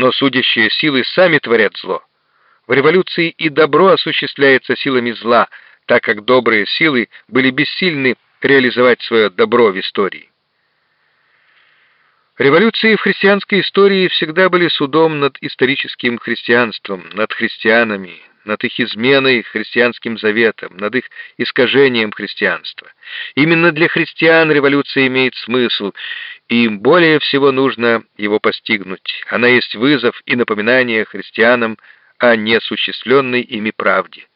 но судящие силы сами творят зло. В революции и добро осуществляется силами зла, так как добрые силы были бессильны реализовать свое добро в истории. Революции в христианской истории всегда были судом над историческим христианством, над христианами, над их изменой христианским заветам, над их искажением христианства. Именно для христиан революция имеет смысл, и им более всего нужно его постигнуть. Она есть вызов и напоминание христианам о неосуществленной ими правде.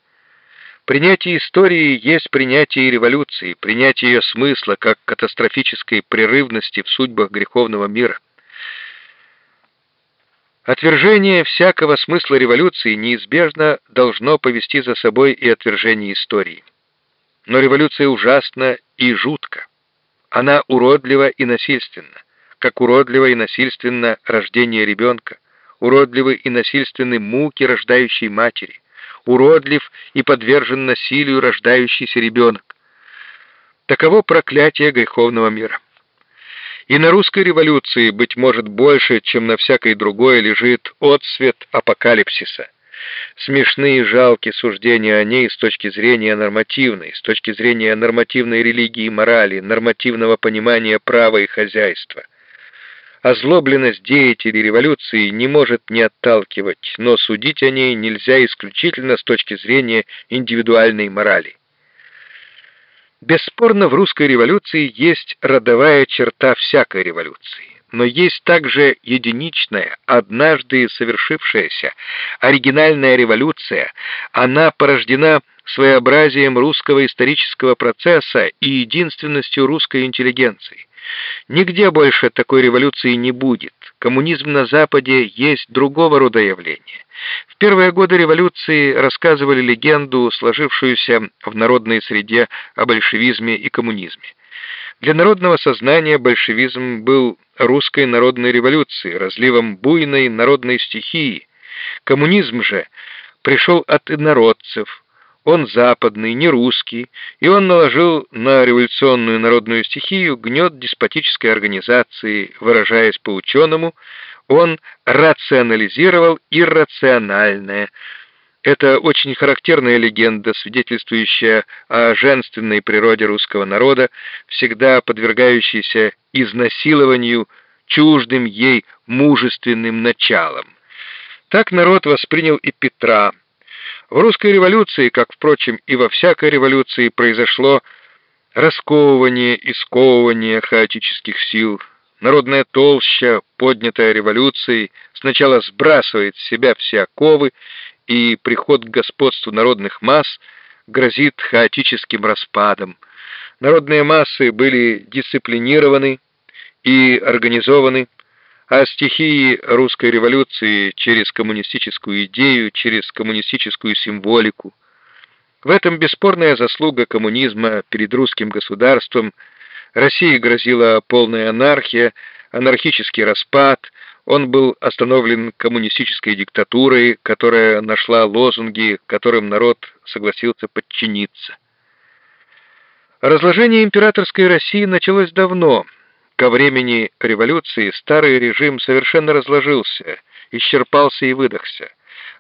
Принятие истории есть принятие революции, принятие ее смысла как катастрофической прерывности в судьбах греховного мира. Отвержение всякого смысла революции неизбежно должно повести за собой и отвержение истории. Но революция ужасна и жутка. Она уродлива и насильственна, как уродливо и насильственно рождение ребенка, уродливы и насильственны муки рождающей матери, уродлив и подвержен насилию рождающийся ребенок. Таково проклятие греховного мира. И на русской революции, быть может, больше, чем на всякой другой, лежит отсвет апокалипсиса. Смешные и жалкие суждения о ней с точки зрения нормативной, с точки зрения нормативной религии и морали, нормативного понимания права и хозяйства. Озлобленность деятелей революции не может не отталкивать, но судить о ней нельзя исключительно с точки зрения индивидуальной морали. Бесспорно, в русской революции есть родовая черта всякой революции, но есть также единичная, однажды совершившаяся, оригинальная революция. Она порождена своеобразием русского исторического процесса и единственностью русской интеллигенции. Нигде больше такой революции не будет. Коммунизм на Западе есть другого рода явление. В первые годы революции рассказывали легенду, сложившуюся в народной среде о большевизме и коммунизме. Для народного сознания большевизм был русской народной революцией, разливом буйной народной стихии. Коммунизм же пришел от инородцев, он западный, не русский, и он наложил на революционную народную стихию гнет деспотической организации, выражаясь по-ученому, он рационализировал иррациональное. Это очень характерная легенда, свидетельствующая о женственной природе русского народа, всегда подвергающейся изнасилованию чуждым ей мужественным началом. Так народ воспринял и Петра, в русской революции, как, впрочем, и во всякой революции, произошло расковывание и сковывание хаотических сил. Народная толща, поднятая революцией, сначала сбрасывает с себя все оковы, и приход к господству народных масс грозит хаотическим распадом. Народные массы были дисциплинированы и организованы, о стихии русской революции через коммунистическую идею, через коммунистическую символику. В этом бесспорная заслуга коммунизма перед русским государством. России грозила полная анархия, анархический распад, он был остановлен коммунистической диктатурой, которая нашла лозунги, которым народ согласился подчиниться. Разложение императорской России началось давно – Ко времени революции старый режим совершенно разложился, исчерпался и выдохся.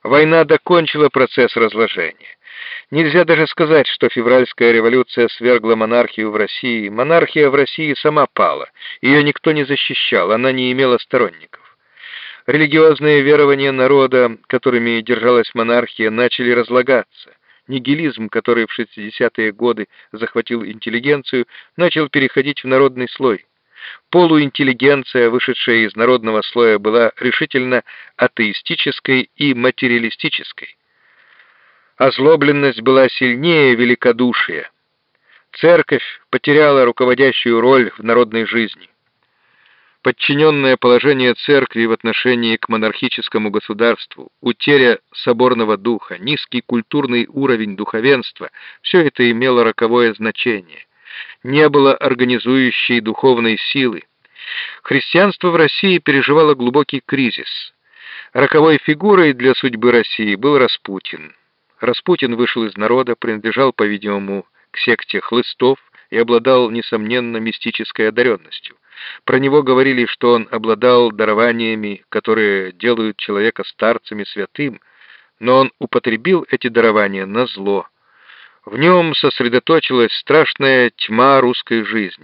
Война докончила процесс разложения. Нельзя даже сказать, что февральская революция свергла монархию в России. Монархия в России сама пала. Ее никто не защищал, она не имела сторонников. Религиозные верования народа, которыми держалась монархия, начали разлагаться. Нигилизм, который в 60-е годы захватил интеллигенцию, начал переходить в народный слой. Полуинтеллигенция, вышедшая из народного слоя, была решительно атеистической и материалистической. Озлобленность была сильнее великодушия. Церковь потеряла руководящую роль в народной жизни. Подчиненное положение церкви в отношении к монархическому государству, утеря соборного духа, низкий культурный уровень духовенства – все это имело роковое значение – не было организующей духовной силы. Христианство в России переживало глубокий кризис. Роковой фигурой для судьбы России был Распутин. Распутин вышел из народа, принадлежал, по-видимому, к секте хлыстов и обладал, несомненно, мистической одаренностью. Про него говорили, что он обладал дарованиями, которые делают человека старцем и святым, но он употребил эти дарования на зло. В нем сосредоточилась страшная тьма русской жизни.